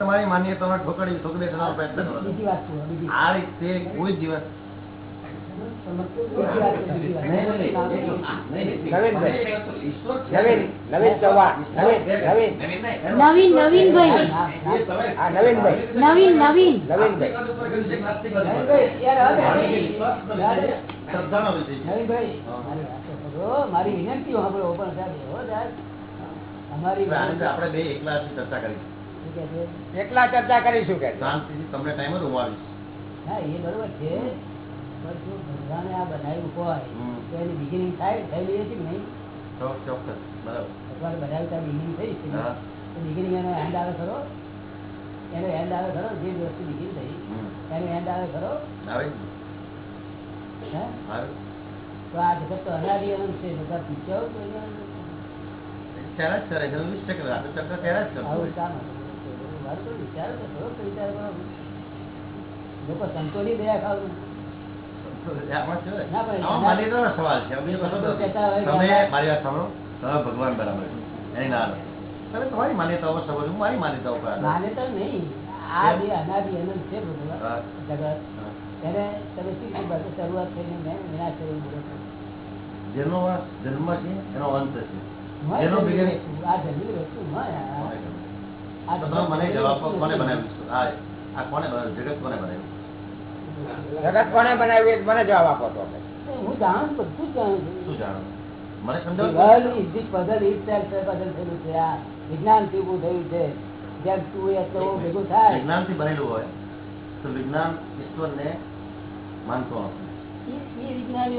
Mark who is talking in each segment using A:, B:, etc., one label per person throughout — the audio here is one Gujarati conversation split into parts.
A: તમારી માન્યતાઓ ઠોકડી ઠોકરી દેવાનો પ્રયત્ન કરો.
B: બીજી વાત કહું, બીજી.
A: આ રીતે કોઈ દિવસ તમે
B: મારી વિનંતી અમારી
A: આપણે બે એકલા ચર્ચા કરી
B: શું?
C: એકલા ચર્ચા કરીશું કે
A: તમને ટાઈમ જ ઉમાવીશ
B: હા એ બરોબર છે. પણ જો ભગવાને આ બનાવ્યું હોય તો એની બિગિનિંગ થાય થયેલી હતી કે નહીં?
A: ચોક્કસ બરાબર.
B: ભગવાને બનાવ્યું ત્યાં બિગિનિંગ થઈ છે. તો બિગિનિંગ એનો એન્ડ આવે ખરો? એનો એન્ડ આવે ખરો? જે વસ્તુ બિગિન થઈ. એનો એન્ડ આવે ખરો?
A: આવે.
B: તો આ જગત તો અનાદિ અનંત છે. બધા પૂછ્યો
A: ત્યારે જ કરે છે વીસ ટકા આપણે ત્યારે જ
B: હતું. મારું તો વિચાર તો તો વિચાર કરો લોકો દયા ખાવ
A: છે?
B: ના,
A: ભગવાન બરાબર. તમે તમારી માન્યતાઓ સમજો હું મારી માન્યતાઓ
B: માન્યતા નહીં. આ જે અનાદિ અનંત છે જગત. એને તમે શું કીધું? બધું શરૂઆત થઈને મેં વિનાશ બોલો
A: જેનો જન્મ છે એનો અંત છે. જેનો.
B: આ જન્મેલી વસ્તુ હોય
A: મને જવાબ આપો કોને બનાવ્યું આ આ કોને બનાવ્યું? જગત કોને બનાવ્યું?
C: જગત કોને બનાવ્યું મને જવાબ આપો તો.
B: હું જાણું બધું જાણું છું.
A: શું જાણો? મને
B: The
A: સમજાવો
B: world is this puzzle itself છે, puzzle થયેલું છે આ થયું છે. જેમ તું એ તો ભેગું થાય.
A: વિજ્ઞાનથી બનેલું હોય તો વિજ્ઞાન
B: ઈશ્વર
A: ને માનતો વિજ્ઞાન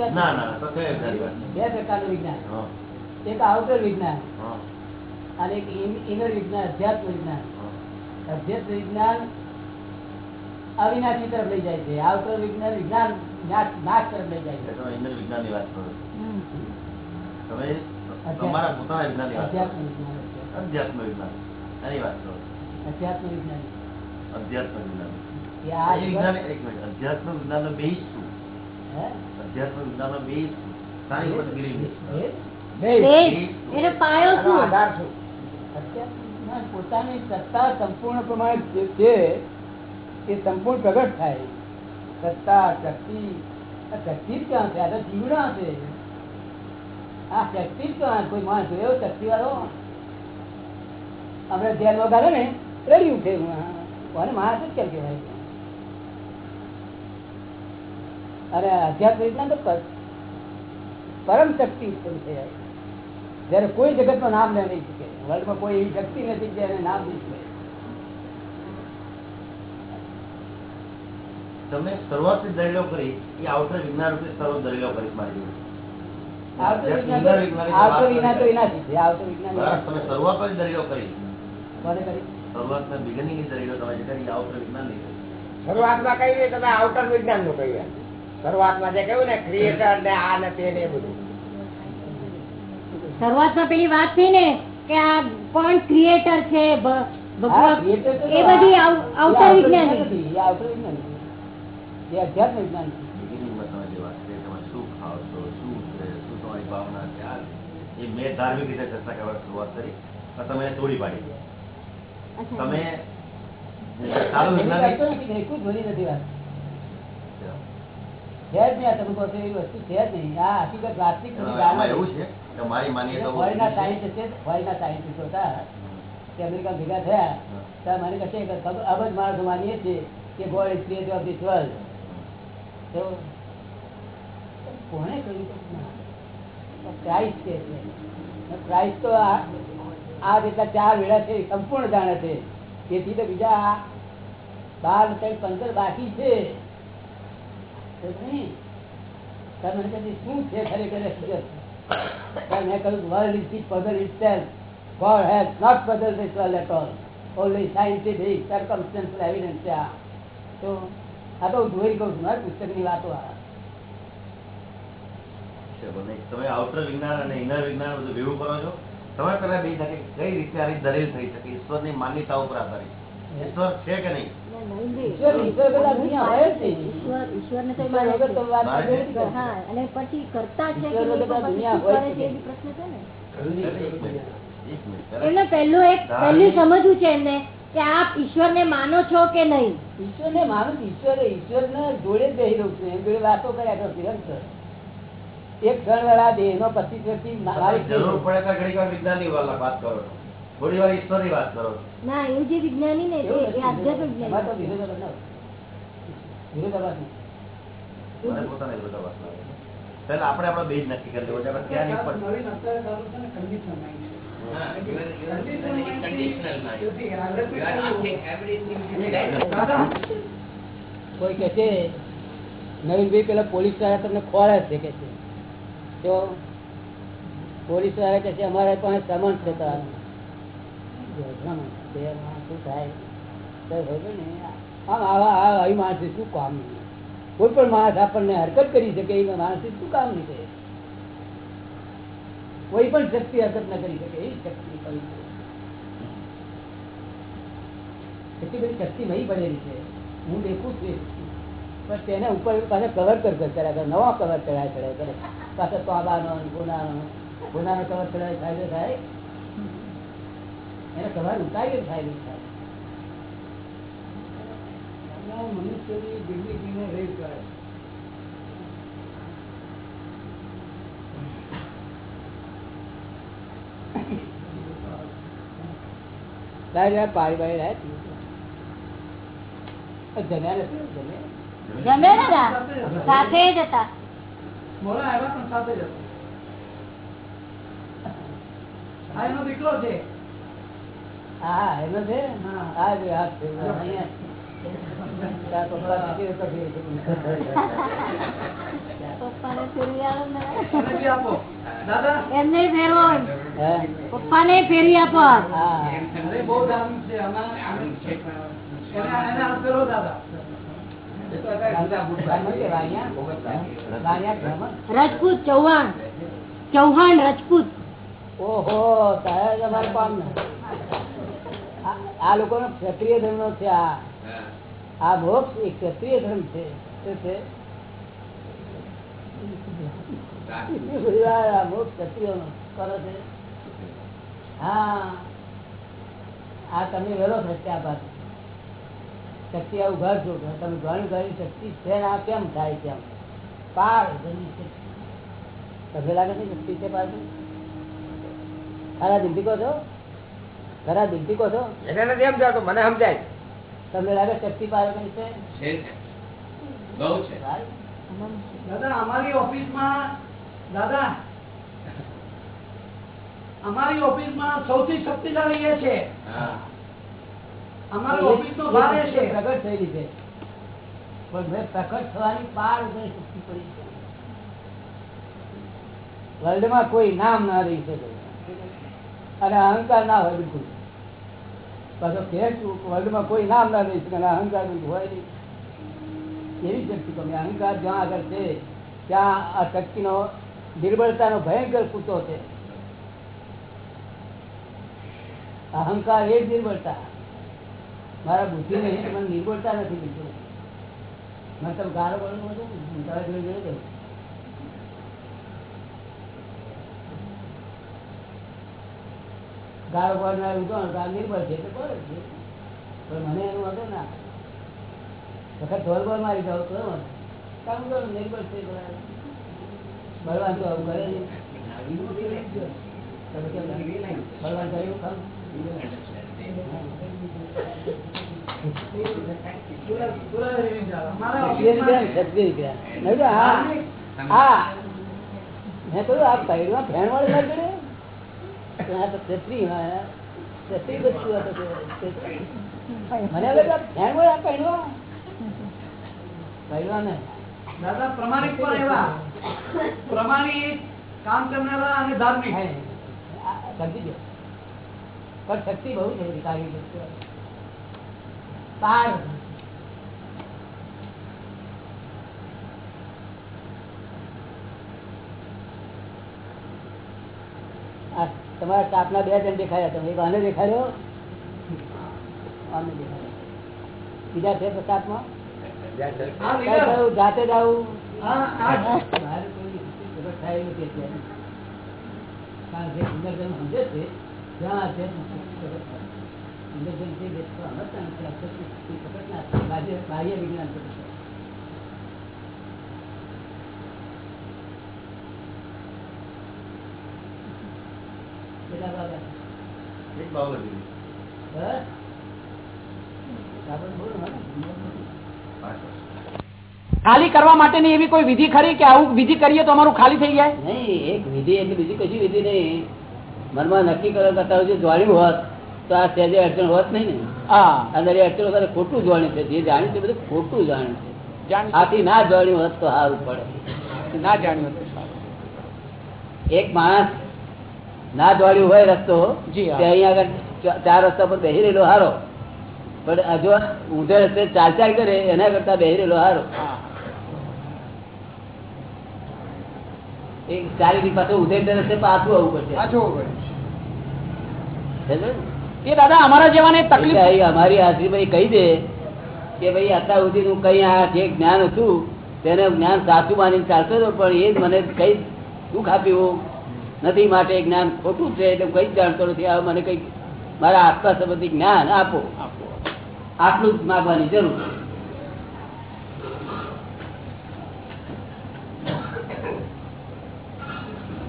B: બે પ્રકારનું વિજ્ઞાન.
A: હા,
B: એક આઉટર વિજ્ઞાન.
A: હા,
B: અને એક ઇનર વિજ્ઞાન અધ્યાત્મ વિજ્ઞાન. અધ્યાત્મ વિજ્ઞાન અવિનાશી તરફ લઈ જાય છે. આઉટર વિજ્ઞાન વિજ્ઞાન નાશ તરફ લઈ જાય છે.
A: તમે વિજ્ઞાનની વાત કરો તમે તમારા પોતાના વિજ્ઞાનની વાત
B: અધ્યાત્મ વિજ્ઞાન
A: અધ્યાત્મ. વિજ્ઞાન. એની વાત કરો
B: અધ્યાત્મ વિજ્ઞાન.
A: અધ્યાત્મ વિજ્ઞાન.
B: એ આ
A: વિજ્ઞાન એક મિનિટ. અધ્યાત્મ વિજ્ઞાનનો બેઝ શું?
B: હે?
A: અધ્યાત્મ વિજ્ઞાનનો બેઝ શું? સારી ગીરી બેઝ.
C: બે
D: બેઝ. એનો પાયો શું?
C: આધાર શું?
B: અધ્યાત્મ વિજ્ઞાન પોતાની સત્તા સંપૂર્ણ પ્રમાણે છે, એ સંપૂર્ણ પ્રગટ થાય. સત્તા, શક્તિ શક્તિ જ ક્યાં છે, આ તો જીવડા છે. આ શક્તિ જ ક્યાં કોઈ માણસ જોયો શક્તિ વાળો આપણે ધ્યાન વગાડે ને, રડી ઉઠે. કોને માણસ જ કેમ કહેવાય? અરે અધ્યાત્મ રીતના તો પરમ શક્તિ ઉત્પન્ન થઈ જયારે કોઈ જગતમાં નામ લે નહીં શકે. વર્લ્ડમાં કોઈ એવી શક્તિ નથી જેને નામ નહીં શકે.
A: તમે શરૂઆતથી દલીલો કરી એ આઉટર વિજ્ઞાન રૂપે સર્વ દલીલો કરી. મારી શરૂઆતમાં
C: કહ્યું ને ક્રિએટર ને આ ને તે ને બધું.
D: શરૂઆતમાં પેલી વાત થઈ ને કે આ પણ ક્રિએટર છે ભગવાન એ બધી
B: આવતો
D: વિજ્ઞાન.
B: એ અધ્યાત્મ
A: મેં ધાર્મિક રીતે ચર્ચા શરૂઆત કરી પણ તમે તોડી પાડી તમે સારું
B: નથી, નથી વાત. છે જ નહીં આ તમે કહો છો વસ્તુ છે જ નહીં. આ હકીકત વાસ્તવિક
A: એવું છે કે મારી માન્યતાઓ
B: ફોરેનના સાયન્ટિસ્ટ છે. ફોરેનના સાયન્ટિસ્ટ હતા તે અમેરિકા ભેગા થયા ત્યારે મને કહે કે અબજ માણસો માનીએ છીએ કે God is creator of this world તો કોણે કહ્યું કે ના? તો ક્રાઇસ્ટ કે છે. ક્રાઇસ્ટ તો આ આ જેટલા ચાર વેળા છે સંપૂર્ણ જાણે છે. તેથી તો બીજા બાર ત્રણ પંદર બાકી છે. તો નહીં. મને કહે શું છે ખરેખર? મેં કહ્યું world is it puzzle itself. God has not puzzled this world at all Only scientific circumstantial evidence છે આ. તો આ તો હું જોઈ કહું છું મારી પુસ્તકની વાતો આ.
A: તમે આઉટર વિજ્ઞાન અને ઇનર વિજ્ઞાન બધું ભેગું કરો છો? તમે પેલા બે કઈ રીતે આની દલીલ થઈ શકે? ઈશ્વરની માન્યતાઓ ઉપર આધારિત. ઈશ્વર છે કે નહીં?
D: અને પછી કરતા છે એમને પહેલું એક પહેલું સમજવું છે એમને કે આપ ઈશ્વર ને માનો છો કે નહીં?
B: ઈશ્વર ને માનો ઈશ્વર ઈશ્વર ને જોડે જ બેસી રહું છું. એમ જોડે વાતો કર્યા કરું નિરંતર એક ક્ષણ વાળા દેહ નો પચીસ વ્યક્તિ મારી
A: જરૂર પડે વાર વાત કરો છો. થોડી વાર ઈશ્વરની વાત કરો
D: ના એવું જે વિજ્ઞાની ને એ આધ્યાત્મિક
B: ના
A: આપણે આપણો બેજ નક્કી કરી દેવો છે ત્યાંની ઉપર
E: ને
B: કોઈ કે છે નવીનભાઈ પેલા પોલીસવાળા તમને ખોળે છે કે છે? તો પોલીસવાળા કે છે અમારે પાસે સમન છે તારું. નહીં? કોઈ પણ માણસ આપણને હરકત કરી શકે એ માણસે શું કામ નહીં કરે કોઈ પણ શક્તિ હરકત ન કરી શકે એ શક્તિ કરી એટલી બધી શક્તિ નહીં પડેલી છે. હું દેખું છું. પણ તેને ઉપર પાછા કવર કર કર કર્યા કરે નવા કવર ચડાય ચડાય કરે પાછા તોબાનો ગુનાનો ગુનાનો કવર ચડાય ફાયદો થાય. એને કવર ઉતારી ફાયદો થાય
E: મનુષ્યની dignity-ને raise કરે?
D: સાથે જ હતા.
E: મોડા આવ્યા પણ સાથે જ હતા. આ એનો દીકરો છે.
B: હા એનો છે
E: હા.
B: હા હાથ છે. પપ્પા
D: ને.
E: ફેરી આપો?
D: રાજપૂત ચૌહાણ. ચૌહાણ રાજપૂત.
B: ઓહો તારે તમારે કામ ને. આ- લોકો નો ક્ષત્રિય ધર્મ નો છે આ. આ મોક્ષ એ ક્ષત્રિય ધર્મ છે. શું છે? કરો હા. આ તમે વેલો થશે આ બાજુ શક્તિ આવું ઘર છો. તમે ઘણી ઘણી શક્તિ છે આ કેમ થાય છે આમ? પાર તમને લાગે છે શક્તિ છે પાછી ખરા દિલથી કહો છો? ખરા દિલથી કહો છો?
C: એને નથી સમજાતું મને સમજાય.
B: તમને લાગે શક્તિ પારકની છે?
F: છે ને? બહુ છે.
E: દાદા અમારી ઓફિસમાં દાદા અમારી ઓફિસમાં સૌથી શક્તિશાળી એ છે.
F: હા.
E: અમારી ઓફિસ નો ભાર એ છે.
B: પ્રગટ થયેલી છે પણ મેં પ્રગટ થવાની પાર ઉપર શક્તિ પડી છે. વર્લ્ડમાં કોઈ નામ ના રહી શકે. અને અહંકાર ના હોય બિલકુલ પાછો કે વર્લ્ડમાં કોઈ નામ ના રહી શકે અહંકાર હોય નહીં. એવી શક્તિ તમે? અહંકાર જ્યાં આગળ છે, ત્યાં આ શક્તિનો નિર્બળતાનો ભયંકર કૂતો છે. અહંકાર એ જ નિર્બળતા. મારા બુદ્ધિ ને મને નિર્બળતા નથી બિલકુલ મને તમે ગારો બોલવું હતું ગાળો ઉદાહરણ તો આ નિર્બળ છે એટલે બોલે છે. પણ મને એનું વાંધો ના વખત ઢોલ બોલ મારી જાવ તો કામ કરો નિર્ભર છે બરાબર. બળવાન તો આવું કરે? બળવાન કર્યું કામ હા. મેં કહ્યું આ પૈડમાં ફેણ વાળી ના જોડે તો આ તો ક્ષત્રિય ક્ષત્રિય બચ્ચું આ તો ક્ષત્રિય. મને હવે વાળી આ પૈડવા પૈડવા ને
E: દાદા પ્રમાણિક પણ એવા. પ્રમાણિક કામ કરનારા અને ધાર્મિક.
B: સમજી ગયો. પણ શક્તિ બહુ છે બધી પાર આ તમારા સ્ટાફના બે જણ દેખાયા તમે એક આને દેખાડ્યો આને દેખાડ્યો બીજા છે સ્ટાફમાં? જાતે જ આવું છે. સમજે છે ત્યાં છે જગત થાય. ઇન્દ્રજનથી જે સમજતા નથી. બાહ્ય- વિજ્ઞાન પ્રકટ કેટલા બાબા?
A: એક.
G: ખાલી કરવા માટેની એવી કોઈ વિધિ ખરી કે આવું વિધિ કરીએ તો અમારું ખાલી થઈ જાય?
B: નહીં એક વિધિ એટલે બીજી કશી વિધિ નહીં. મનમાં નક્કી કરો કરતા જે જોડ્યું હોત તો આ સહેજે અડચણ હોત નહીં ને?
G: હા.
B: અંદર એ અડચણ વગર ખોટું જોડ્યું છે. જે જાણ્યું છે બધું ખોટું જાણ્યું છે. આથી ના જોડ્યું હોત તો સારું પડે.
G: ના જાણ્યું હોત
B: એક માણસ ના દોડ્યું હોય રસ્તો અહીંયા આગળ ચાર રસ્તા પર બેસી રહેલો હારો. પણ હજુ ઊંધે રસ્તે ચાલ ચાલ કરે એના કરતા બેસી રહેલો હારો. ચાલી પાછો ઊંધે રસ્તે પાછું આવવું પડશે?
G: એ દાદા અમારા જેવાને તકલીફ
B: અમારી અમારી હાજરીભાઈ કહી દે કે ભાઈ અત્યાર સુધી હું કઈ આ જે જ્ઞાન હતું તેને જ્ઞાન સાચું માનીને ચાલતો હતો પણ એ જ મને કઈ દુઃખ આપ્યું. નથી માટે જ્ઞાન ખોટું છે એટલે કઈ જાણતો નથી. આ મને કઈ મારા આસપાસ સંબંધી જ્ઞાન આપો. આટલું જ માગવાની જરૂર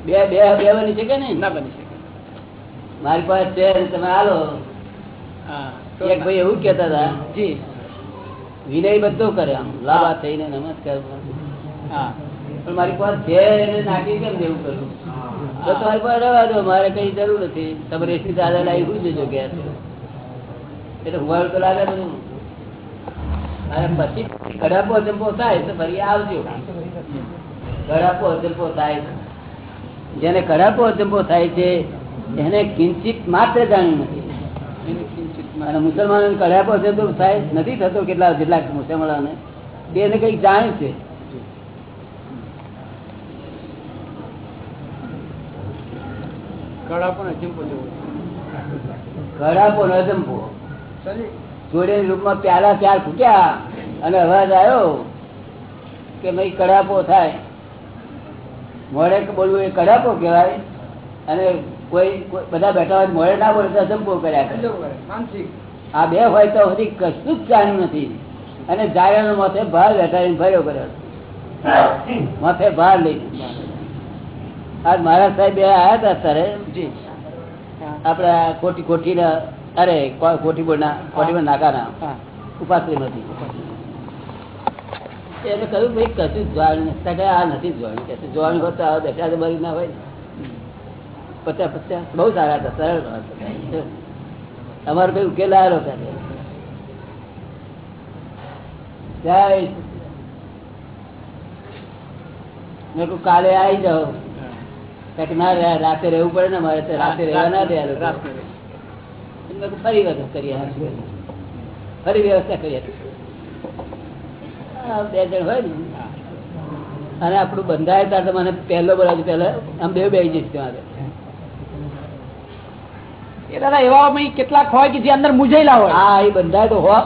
B: બે બે બે બની શકે ને?
G: ના બની શકે.
B: મારી પાસે છે તમે હાલો. એક ભાઈ એવું કેતા હતા.
G: જી.
B: વિનય બધો કરે આમ. લાવા થઈને નમસ્કાર.
G: હા.
B: પણ મારી પાસે છે નાખી કેમ દેવું કરું? દો મારે કઈ જરૂર નથી. તમે રેશમી દાદા લાવી હું જજો કે એટલે હુવાડું તો લાગે બધું અને પછી કડાપો અજંપો થાય તો ફરી આવજો. કડાપો અજંપો થાય. જેને કડાપો અજંપો થાય છે એને કિંચિત માત્ર જાણ્યું નથી. અને મુસલમાનો કડાપો અજંપો થાય નથી થતો કેટલા કેટલાક મુસલમાનોને. એને કંઈક જાણ્યું છે.
G: અજંપો
B: કડાપો ન અજંપો. રૂપમાં પ્યાલા ચાર ફૂટ્યા અને અવાજ આવ્યો કે ભાઈ કડાપો થાય. મોડે બોલવું એ કડાપો કહેવાય. અને કોઈ બધા બેઠા હોય મોડે ના બોલે તો અજંપો કર્યા આ બે હોય તો હજી કશું જ જાણ્યું નથી. અને જાયાનો માથે ભાર બેઠા ભર્યો કર્યો. માથે ભાર લઈને. આજ મહારાજ સાહેબ બે આવ્યા હતા અત્યારે? આપડે કોટી કોઠી ના અરે કોટી કોઠી કોટી બોર્ડ નાકાના.
G: હા.
B: નથી એને કહ્યું ભાઈ કશું જોવાનું નથી. આ નથી જોવાનું. કે જોવાનું હોત તો બેઠા તો મરી ના હોય. ને. પચાસ પચાસ બહુ સારા હતા સરળ. અમારો કઈ ઉકેલ આવેલો ત્યારે જય મેં કહ્યું કાલે આવી જાઓ. ના રાતે રહેવું પડે ને મારે તો રાતે રહેવા ના દે ફરી વખત કરીએ ફરી વ્યવસ્થા કરીએ. બે જણ હોય ને. અને આપણું બંધાય ત્યારે તો મને પહેલો બોલાવજો પહેલા આમ બે બે જઈશ આગળ.
G: એ દાદા એવા કેટલાક હોય કે જે અંદર મૂંઝાયેલા હોય?
B: હા એ બંધાય તો હો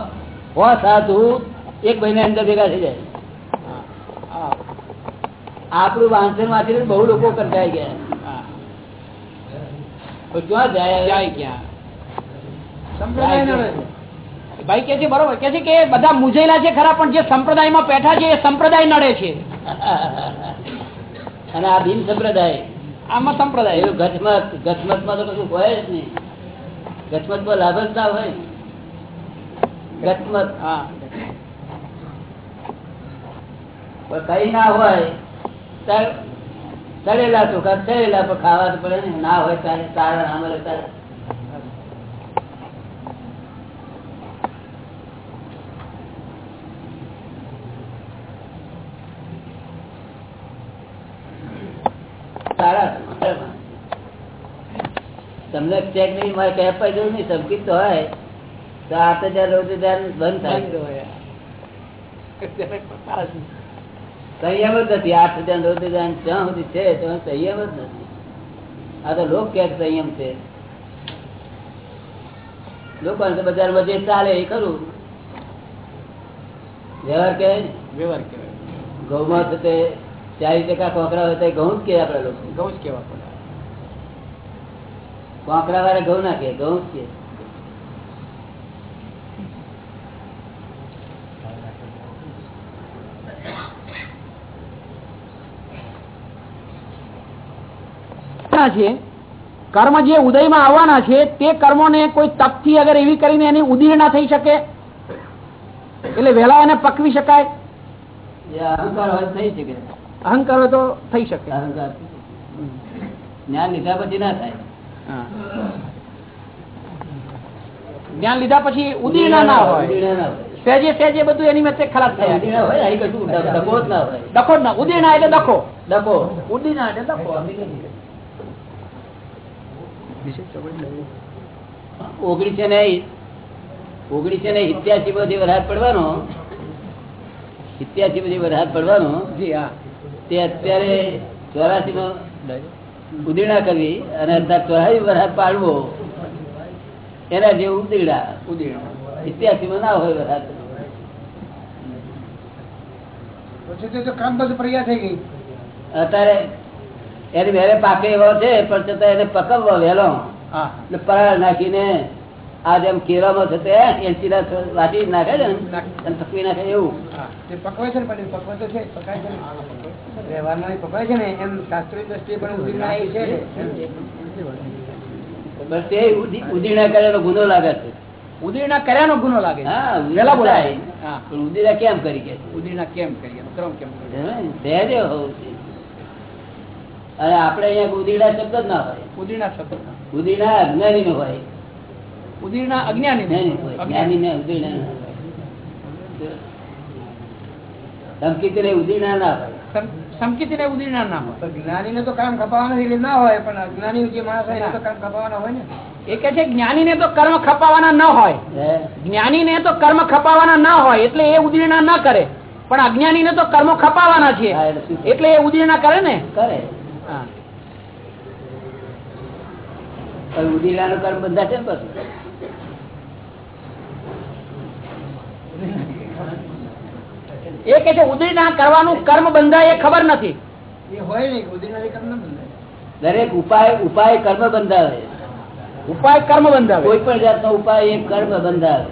B: હો સાધુ એક મહિના અંદર ભેગા થઈ જાય. આપણું વાંચન વાંચીને બહુ લોકો કંટાઈ ગયા. ક્યાં જાય?
G: જાય ક્યાં? સંપ્રદાય નડે. છે. ભાઈ કે છે બરોબર કે છે કે બધા મૂંઝાયેલા છે ખરા પણ જે સંપ્રદાયમાં બેઠા છે એ સંપ્રદાય નડે છે.
B: અને આ ભીમ સંપ્રદાય.
G: આમાં સંપ્રદાય.
B: એવું ગચમતમાં તો કશું હોય જ નહીં. ગચમતમાં લાભ જ ના હોય. ગચમત
G: હા.
B: કઈ ના હોય તળેલા ચોખા ચડેલા પણ ખાવા તો પડે ને. હોય ત્યારે સારા ના મળે ત્યારે તમને ચેક નહીં મારે કઈ અપાઈ નહીં સંકિત તો હોય, તો આઠ હજાર રોજ બંધ થાય. સંયમ જ નથી. આઠ હજાર રોજ હજાર જ્યાં સુધી છે ત્યાં સંયમ જ નથી. આ તો લોક કે સંયમ છે. લોકો બજારમાં જે ચાલે એ ખરું. વ્યવહાર કહેવાય ને?
G: વ્યવહાર કહેવાય.
B: ઘઉંમાં છે તે ચાલીસ ટકા કોકરા હોય તો ઘઉં જ કે આપડે લોકો.
G: ઘઉં જ કહેવા પડે
B: કોકરા વાળા ઘઉં ના કે ઘઉં જ કે
G: છે કર્મ જે ઉદયમાં આવવાના છે તે કર્મોને કોઈ તપથી અગર એવી કરીને એની ઉદીર્ણા થઈ શકે? એટલે વહેલા એને પકવી શકાય?
B: અહંકાર હોય તો થઈ શકે. જ્ઞાન લીધા પછી ના થાય.
G: જ્ઞાન લીધા પછી ઉદીર્ણા ના હોય
B: ના.
G: સહેજે સહેજે બધું એની વચ્ચે ખરાબ થયા
B: ડખો જ ના હોય.
G: જ ના ઉદીર્ણા એટલે દખો.
B: ડખો
G: ઉદીર્ણા એટલે દખો.
B: ઓગણીસો ને ઓગણીસો ને પછી વરસાદ પડવાનો. સિત્યાસી પછી વરસાદ પડવાનો.
G: જી હા.
B: તે અત્યારે ચોરાસી કરવી અને વરસાદ પાડવો. એના જે ઉદીડા
G: ઉદીર્ણા.
B: સિત્યાસી માં ના હોય વરસાદ અત્યારે એની વેરે પાકે એવો છે પણ છતાં એને પકવવો વહેલો. એટલે પરાળ નાખીને આ જેમ કેળામાં છે તે એલચી ના વાટી નાખે છે ને પકવી નાખે એવું.
C: પકવે છે ને પણ પકવાય તો છે પકાય છે વ્યવહારમાં પકવાય છે ને એમ શાસ્ત્રીય દ્રષ્ટિએ પણ ઉદીર્ણા એ છે
B: બસ તે ઉદીર્ણા કરેલો ગુનો લાગે છે.
G: ઉદીર્ણા કર્યાનો ગુનો લાગે.
B: હા
G: વહેલા બોલાય. હા.
B: પણ ઉદીર્ણા કેમ કરી કે
G: ઉદીર્ણા કેમ ક્રમ કેમ કરીએ
B: સહેજે હોવું છે અને આપણે અહીંયા ઉદીડા શબ્દ જ ના હોય.
G: ઉદીડા શબ્દ
B: ઉદીડા અજ્ઞાની નો હોય.
G: ઉદીડા અજ્ઞાની
B: જ્ઞાની હોય. જ્ઞાની ને ઉદીડા ના હોય ધમકી ના હોય.
G: સમકીતી ને ઉદીર્ણા ના હોય.
C: જ્ઞાની ને તો કામ ખપાવાના એટલે ના હોય પણ અજ્ઞાની જે માણસ હોય તો કામ ખપાવાના હોય ને.
G: એ કે છે જ્ઞાનીને તો કર્મ ખપાવાના ન હોય.
B: જ્ઞાની
G: ને તો કર્મ ખપાવાના ના હોય એટલે એ ઉદીરણા ના કરે. પણ અજ્ઞાની ને તો કર્મ ખપાવાના છે.
B: એટલે
G: એ ઉદીરણા કરે ને?
B: કરે.
G: હા.
B: પણ ઉદીરાનું કર્મ બંધા છે ને પાછું?
G: એ કે છે ઉદીર્ણા કરવાનું કર્મ બંધાય એ ખબર નથી.
C: એ હોય નહીં ઉદીર્ણા કામ બંધાય.
B: દરેક ઉપાય ઉપાય કર્મ બંધાવે.
G: ઉપાય કર્મ બંધાવે.
B: કોઈ પણ જાતનો ઉપાય એ કર્મ બંધાવે.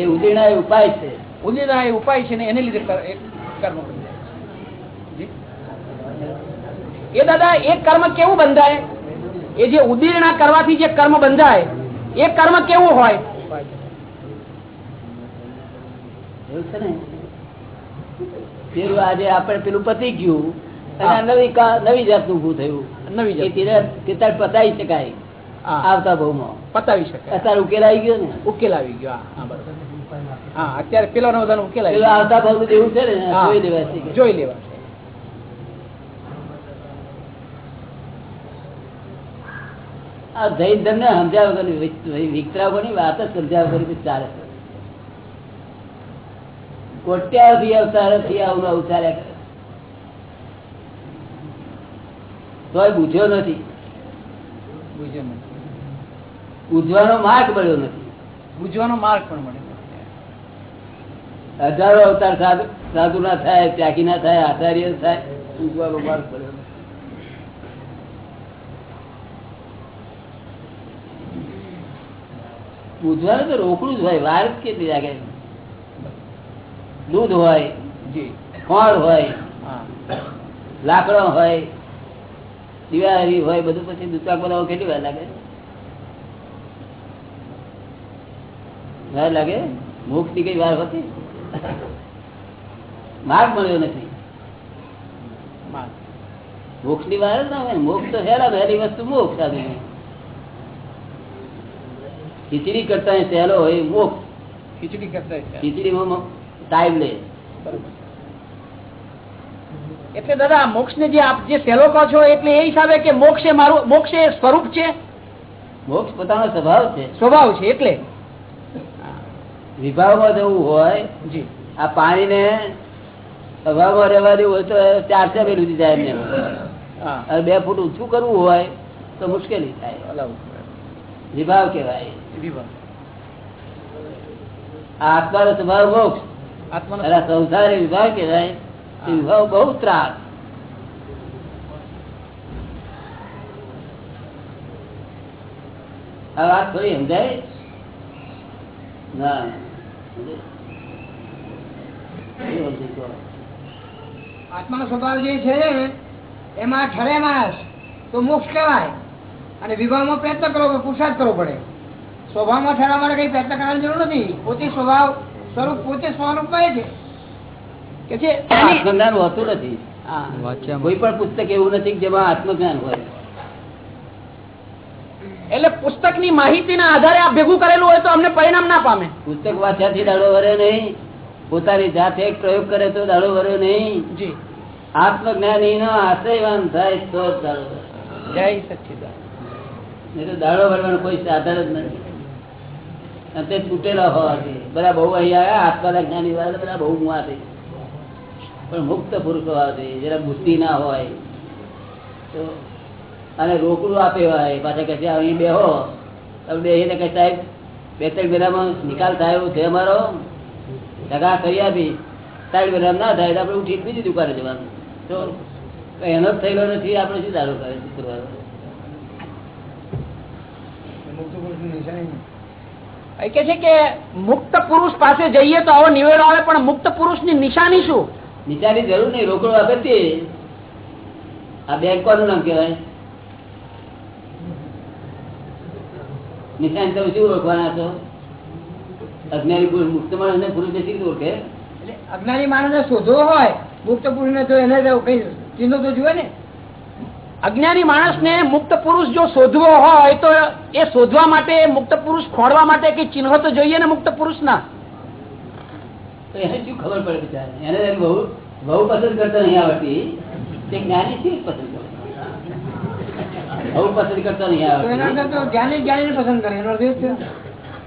B: એ ઉદીર્ણા એ ઉપાય છે.
G: ઉદીર્ણા એ ઉપાય છે ને એને લીધે કર્મ એ દાદા એ કર્મ કેવું બંધાય? એ જે ઉદીર્ણા કરવાથી જે કર્મ બંધાય એ કર્મ કેવું હોય?
B: પેલું આજે આપણે પેલું પતી ગયું અને નવી જાત નવી જાતનું ઉભું થયું.
G: નવી જાત.
B: પતાવી શકાય આવતા ભાવમાં.
G: પતાવી શકાય.
B: અત્યારે ઉકેલ આવી ગયો ને?
G: ઉકેલ આવી ગયો હા બરોબર. હા અત્યારે પેલા નો બધાનો ઉકેલાય
B: જોઈ
G: લેવા
B: આ જૈન ધર્મ ને સમજાવ વિકરાવની વાત જ સમજાવ ચાલે કોટ્યાથી અવતારથી આવું અવતાર્યા કરે. તોય બુજ્યો
G: બુજ્યો નથી.
B: બુજવાનો માર્ગ મળ્યો નથી.
G: બુજવાનો માર્ગ પણ મળ્યો
B: હજારો અવતાર સાધુ ના થાય ત્યાગી ના થાય આચાર્ય થાય. માર્ગ નથી તો રોકડું જ હોય વાર કેટલી લાગે? દૂધ હોય ફળ હોય
G: હા.
B: લાકડો હોય દિવાળી હોય બધું પછી દૂધપાક બનાવવા કેટલી વાર લાગે? વાર લાગે? મુખની કઈ વાર હોતી? માર્ગ મળ્યો નથી. મોક્ષની વાર ના હોય મોક્ષ તો હેરા વહેલી વસ્તુ મોક્ષ આવી ખીચડી કરતા સહેલો હોય મોક્ષ.
G: ખીચડી કરતા.
B: ખીચડીમાં ટાઈમ લે.
G: એટલે દાદા મોક્ષ ને જે આપ જે સહેલો કહો છો એટલે એ હિસાબે કે મોક્ષ એ મારું મોક્ષ એ સ્વરૂપ છે?
B: મોક્ષ પોતાનો સ્વભાવ છે.
G: સ્વભાવ છે એટલે.
B: વિભાવમાં જવું હોય આ પાણી ને હવામાં રહેવા દેવું હોય તો ચારસો બે સુધી જાય એમને બે ફૂટ ઊંચું કરવું હોય તો મુશ્કેલી થાય. વિભાવ કેવાય આત્માનો સ્વભાવ મોક્ષ. સંસારી વિભાવ કેવાય વિભાવ બહુ ત્રાસ. આ વાત થોડી સમજાય? ના.
H: આત્માનો સ્વભાવ જે છે એમાં ઠરે માણસ તો મોક્ષ કહેવાય. અને વિવાહમાં પ્રયત્ન કરવો પુરુષાર્થ કરવો પડે. સ્વભાવમાં ઠરવા માટે કઈ પ્રયત્ન કરવાની જરૂર નથી. પોતે સ્વભાવ સ્વરૂપ પોતે સ્વરૂપમાં એ છે.
G: કે છે
B: આત્મજ્ઞાન હોતું નથી. કોઈ પણ પુસ્તક એવું નથી કે જેમાં આત્મજ્ઞાન હોય.
G: એટલે પુસ્તકની માહિતીના આધારે આ ભેગું કરેલું હોય તો અમને પરિણામ ના પામે.
B: પુસ્તક વાંચ્યાથી દાડો વરે નહીં. પોતાની જાતે એક પ્રયોગ કરે તો દાડો વરે નહીં. આત્મજ્ઞાની નો આશ્રયવાન થાય તો દાડો
G: જય
B: સચિદાન તો દાડો ભરવાનો કોઈ સાધન જ નથી. અને તે તૂટેલા હોવાથી. બધા બહુ અહીંયા આવ્યા આત્માના જ્ઞાની વાળા બધા બહુ મુવાથી પણ મુક્ત પુરુષ હોવાથી જરા બુદ્ધિ ના હોય તો અને રોકડું આપે હોય પાછા કહે અહીં બેહો. તમે બેહીને કહે સાહેબ બે ત્રણ મહિનામાં નિકાલ થાય એવું છે અમારો. ટકા કરી આપી. ત્રણ મહિના ના થાય તો આપણે ઉઠી બીજી દુકાને જવાનું. તો એનો જ થયેલો નથી આપણે શું દારૂ કરે કરવાનો
G: એ કે છે કે મુક્ત પુરુષ પાસે જઈએ તો આવો નિવેડો આવે પણ મુક્ત પુરુષની નિશાની શું?
B: નિશાની જરૂર નહીં રોકડો આપે તે. આ બેંકો નું નામ કહેવાય. નિશાની તમે શું ઓળખવાના છો? અજ્ઞાની પુરુષ મુક્ત માણસ પુરુષ ને શી ઓળખે?
H: અજ્ઞાની માણસ શોધવો હોય મુક્ત પુરુષને તો એને કઈ ચિહ્નો તો જુએ ને.
G: અજ્ઞાની માણસને મુક્ત પુરુષ જો શોધવો હોય તો એ શોધવા માટે મુક્ત પુરુષ ખોડવા માટે કઈ ચિહ્નો તો જોઈએ ને મુક્ત પુરુષ
B: ના એને શું ખબર પડે બિચારા એને બહુ બહુ પસંદ કરતા નહીં આવડતી. તે જ્ઞાની શું પસંદ પસંદ કરતા નહીં
H: તો જ્ઞાની પસંદ કરે એનો અર્થ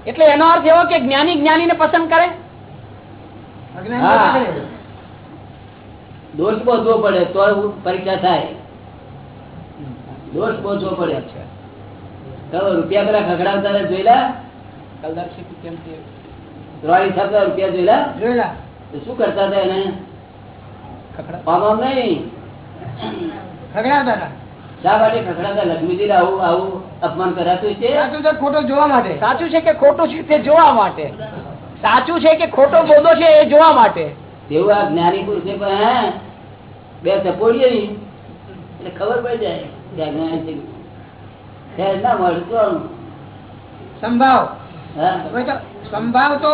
G: એટલે એનો અર્થ એવો કે જ્ઞાની
H: અજ્ઞાની
B: હા.
H: પસંદ કરે.
B: દોષ પહોંચવો પડે તો પરીક્ષા થાય. દોષ પહોંચવો પડે. રૂપિયા પેલા ખખડાવતા જોયેલા? રૂપિયા જોયેલા?
H: જોયેલા.
B: તો શું કરતા હતા એને? નહીં?
H: હતા.
B: શા માટે ખખડાવતા લક્ષ્મીજી આવું આવું અપમાન કરાતું છે.
H: સાચું જોવા માટે?
G: સાચું છે કે ખોટું છે તે જોવા માટે? સાચું છે કે ખોટો બોધો છે એ જોવા માટે?
B: તેવું આ જ્ઞાની પુરુષે પણ હે બે ચપોડીએ ની. એટલે ખબર પડી જાય કે આ જ્ઞાની છે. ના
H: સંભાવ. હવે તો સંભાવ તો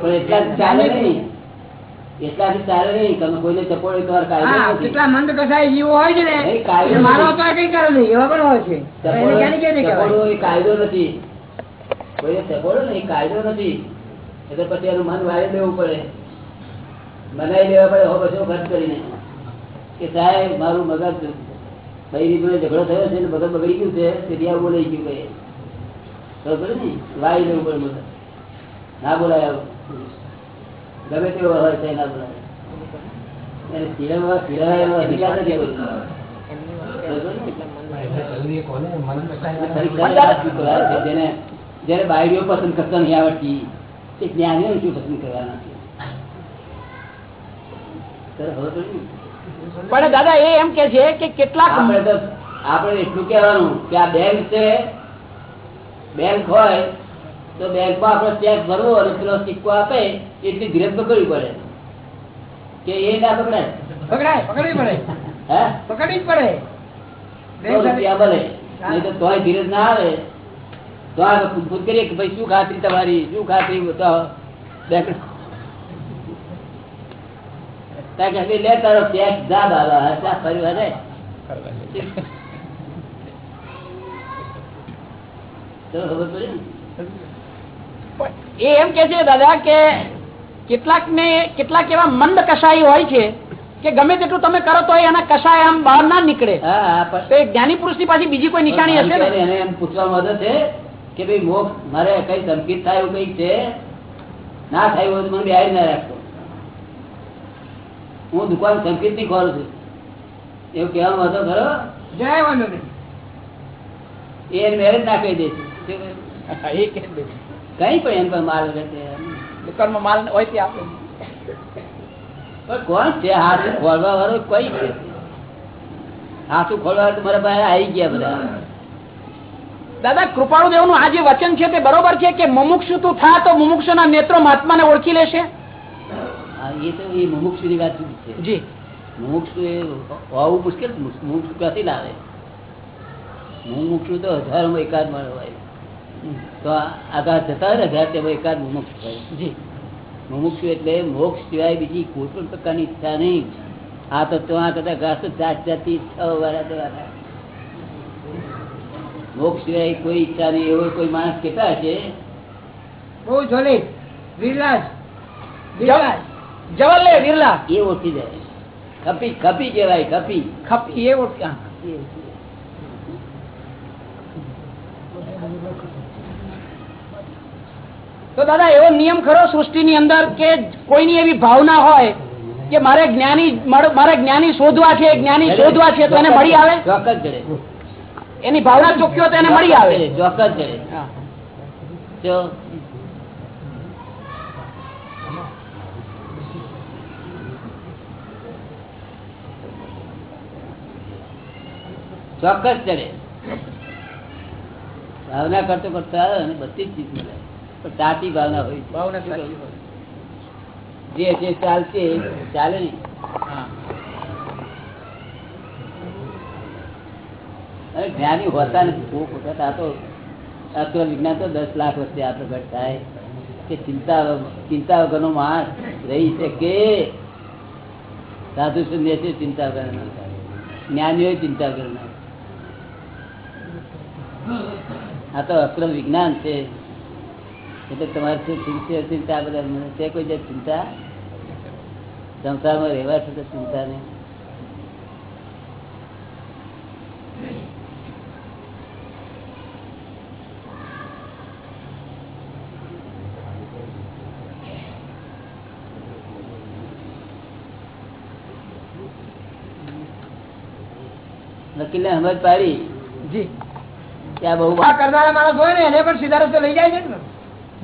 B: પણ ચાલે નહીં. એટલાથી ચાલે નહીં તમે કોઈને ચપોડી કાયદો
H: કેટલા મંદ કસાય જીવો હોય છે ને
B: કાયદો
H: મારો તો કઈ કરે નહીં એવા પણ હોય છે. તો?
B: ચપોડો એ કાયદો નથી. કોઈને ચપોડો નહીં કાયદો નથી. એટલે પછી એનું મન વાળી લેવું પડે. મનાઈ લેવા પડે હો પછી ખર્ચ કરીને. કે સાહેબ મારું મગજ ભાઈ જોડે ઝઘડો થયો છે ને મગજ બગડી ગયું છે તેથી આવું બોલાઈ ગયું કઈ. ખબર ને? વાળી લેવું પડે મગજ ના બોલાય આવું. ગમે તેવો હોય છે. એના બાયડીઓ પસંદ કરતા નહીં આવડતી જ્ઞાનીઓ શું પસંદ કરવાના ને?
G: પણ દાદા એ એમ કે છે કે કેટલાક
B: આપણે એટલું કહેવાનું કે આ બેંક છે બેંક હોય તો બેંકમાં આપણે ચેક ભરવો અને પેલો સિક્કો આપે. એટલી ધીરજ પકડવી પડે. કે એ ના પકડાય.
H: પકડાય પકડવી પડે.
B: હે?
H: પકડવી પડે.
B: તો રૂપિયા ભલે. નહીં તો તોય ધીરજ ના આવે. તો આગળ પૂછપૂછ કરીએ કે ભાઈ શું ખાતરી તમારી? શું ખાતરી? બતાવો બેંક કે લે તારો ચેક જા બાબા હા, ચા ફરી તો ખબર પડી?
G: એ એમ કે છે દાદા કે કેટલાક ને કેટલાક એવા મંદ કસાઈ હોય છે કે ગમે તેટલું તમે કરો તો એના કસાય આમ બહાર ના નીકળે.
B: હા હા પણ
G: તો એ જ્ઞાની પુરુષની પાછી બીજી કોઈ નિશાની હશે ને?
B: એને એમ પૂછવામાં મદદ છે કે ભાઈ મોક્ષ મારે કઈ ધમકી થાય એવું કઈ છે? ના થાય એવું મને બિહારી ના રાખતો હું દુકાન સંકેતની ખોરું છું. એવું કહેવામાં હતો ખરો?
H: જય વાંધો નહીં
B: એ મેરેજ ના કહી દે છે. કઈ પણ એમ પણ માલ છે.
G: દુકાનમાં માલ હોય તે આપે.
B: પણ કોણ છે હાથ ખોલવા વાળો? કોઈ છે. હાથું ખોલવા વાળો મારા પાસે આવી ગયા બધા.
G: દાદા કૃપાળુ દેવનું આ જે વચન છે તે બરોબર છે કે મુમુક્ષુ તું થા તો મુમુક્ષુ ના નેત્રો મહાત્માને ઓળખી લેશે?
B: એ તો એ મુમુક્ષુની વાત છે.
G: જી.
B: મુમુક્ષુ એ હોવું મુશ્કેલ. મુમુક્ષુ ક્યાંથી લાવે? મુમુક્ષુ તો હજારો એકાદ મળે હોય. તો આ- આગળ જતા હોય ને હજાર એકાદ મુમુક્ષ હોય.
G: જી.
B: મુમુક્ષુ એટલે મોક્ષ સિવાય બીજી કોઈ પણ પ્રકારની ઈચ્છા નહીં. આ તો ત્યાં કરતા ઘાસ જાત જાતની ઈચ્છાઓ વાળા દ્વારા મોક્ષ સિવાય કોઈ ઈચ્છા નહીં. એવો કોઈ માણસ કેટલા છે
H: બહુ જોલી વિરલાસ વિરલાસ
G: જવાલે વિરલા
B: એ ઓળખી જાય. ખપી ખપી કહેવાય ખપી.
G: ખપી એ ઓળખ- હા.
B: એ ઓળખી જાય.
G: તો દાદા એવો નિયમ ખરો સૃષ્ટિની અંદર કે કોઈની એવી ભાવના હોય કે મારે જ્ઞાની મારે- જ્ઞાની શોધવા છે જ્ઞાની શોધવા છે તો એને મળી આવે?
B: ચોક્કસ જડે.
G: એની ભાવના ચોખ્યો તો એને મળી આવે?
B: ચોક્કસ જડે. જો ચોક્કસ ચડે ભાવના કરતો કરતા અને બધી જ ચીજ મળે. તાતી ભાવના હોય
G: ભાવના
B: જે જે ચાલશે ચાલે
G: ને.
B: અરે જ્ઞાની હોતા નથી. કોક વખત આ તો અક્રમ વિજ્ઞાન તો દસ લાખ વચ્ચે આ પ્રગટ થાય કે ચિંતા ચિંતા વગરનો માણસ રહી શકે. સાધુ સંન્યાસી ચિંતા વગર ના થાય. જ્ઞાનીઓ ચિંતા વગર ના આ તો અક્રમ વિજ્ઞાન છે. એટલે તમારે શું ચિંતા બધા મને તે કોઈ જે ચિંતા? સંસારમાં રહેવા છતાં ચિંતા નહીં. ને સમજ પાડી?
G: જી.
B: ત્યાં બહુ
H: કરનારા માણસ હોય ને એને પણ સીધા રસ્તે લઈ જાય છે ને
G: એ એમ કે છે,
H: ભૂલો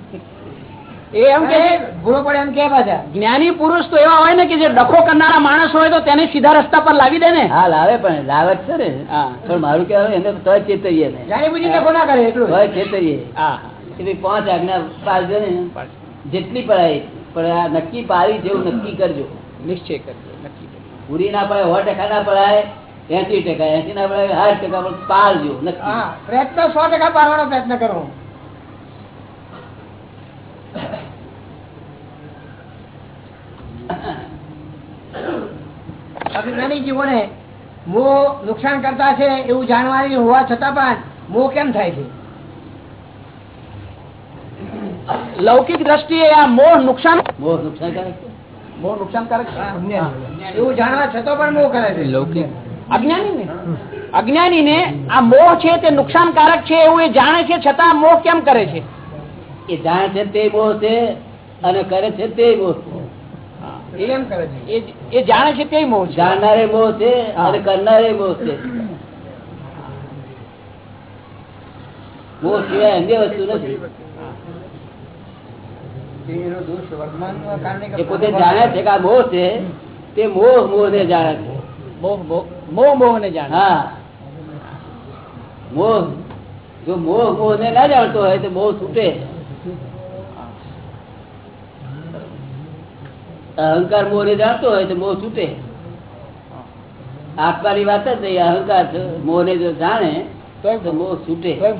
H: પડે એમ કે પાછા
G: જ્ઞાની પુરુષ તો એવા હોય ને કે જે ડખો કરનારા માણસ હોય તો તેને સીધા રસ્તા પર લાવી દે ને.
B: હા લાવે પણ લાવે છે ને. પણ મારું કહેવાનું એને તો ચેતરીએ ચેતરીએ. પાંચ આજ્ઞા પાડજો ને. જેટલી પડાય પણ આ નક્કી પાડી જેવું નક્કી કરજો.
G: નિશ્ચય કરજો નક્કી કરજો.
B: પૂરી ના પડે સો ટકા ના પડાય એસી ટકા એસી ના પડાય સાઠ ટકા પણ પાડજો નક્કી.
H: હા પ્રયત્ન સો ટકા પાડવાનો પ્રયત્ન કરો. અજ્ઞાની જીવોને મોહ નુકસાન કરતા છે એવું જાણવાની હોવા છતાં પણ મોહ કેમ થાય છે?
G: લૌકિક દ્રષ્ટિએ આ મોહ નુકસાન
B: બહુ નુકસાનકારક
G: મોહ નુકસાનકારક
H: એવું જાણવા છતાં પણ મોહ કરે છે.
G: અજ્ઞાની ને અજ્ઞાની ને આ મોહ છે તે નુકસાનકારક છે એવું એ જાણે છે છતાં મોહ કેમ કરે છે?
B: એ જાણે છે તે મોહ છે અને કરે છે તે મોહ છે.
H: એ
G: જાણે છે તે મોહ
B: જાણનારે મોહ છે અને કરનારે મોહ છે. મોહ સિવાય અન્ય વસ્તુ નથી.
H: એનો દોષ વર્તમાનના કારણે કે
B: એ પોતે જાણે છે. કે આ મોહ છે તે મોહ મોહ ને જાણે છે.
G: મોહ મોહ મોહ મોહ ને જાણે
B: હા. મોહ જો મોહ મોહ ને ના જાણતો હોય તો મોહ છૂટે. અહંકાર મોરે જાતો જાણતો હોય તો મોહ છૂટે. આત્માની વાત જ નહીં અહંકાર મોહને જો જાણે તો મોહ છૂટે.
G: તોય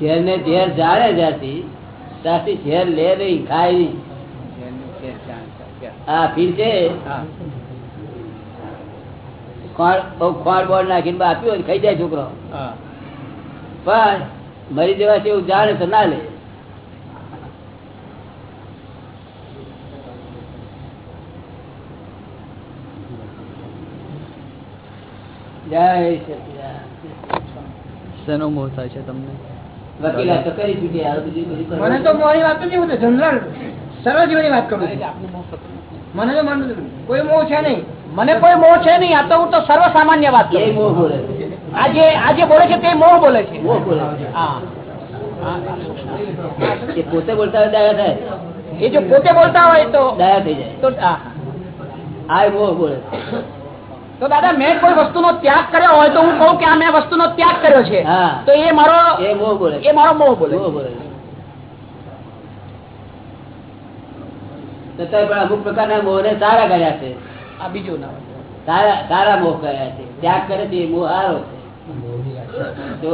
B: ઝેર ને ઝેર જાણે જાતી ત્યાંથી ઝેર લે નહીં ખાય નહીં. આ ફીર છે?
G: હા.
B: બહુ ખોળ બોળ નાખીને આપ્યું હોય ખાઈ જાય છોકરો.
G: હા.
B: પણ મરી જવા એવું જાણે તો ના લે જય સચિદાનંદ.
G: શેનો મોહ થાય છે તમને.
H: મને તો મોહની વાત નથી હું જનરલ. સરળ જીવનની વાત કરું મને તો મન કોઈ મોહ છે નહીં.
G: મને કોઈ મોહ છે નહીં. આ તો હું તો સર્વસામાન્ય વાત કરું આજે આજે બોલે છે. તે મોહ બોલે છે.
B: પોતે બોલતા હોય દયા થાય.
G: એ જો પોતે બોલતા હોય તો
B: દયા થઈ જાય.
G: તો હા.
B: આ મોહ બોલે
G: તો દાદા મેં કોઈ વસ્તુનો ત્યાગ કર્યો હોય તો હું કહું કે આ મેં વસ્તુનો ત્યાગ કર્યો છે. તો એ મારો
B: એ મોહ બોલે
G: એ મારો મોહ બોલે
B: મોહ પણ અમુક પ્રકારના મોહને સારા કર્યા છે.
G: આ બીજું ના.
B: સારા સારા મોહ કર્યા છે. ત્યાગ કરે છે એ મોહ સારો છે. જો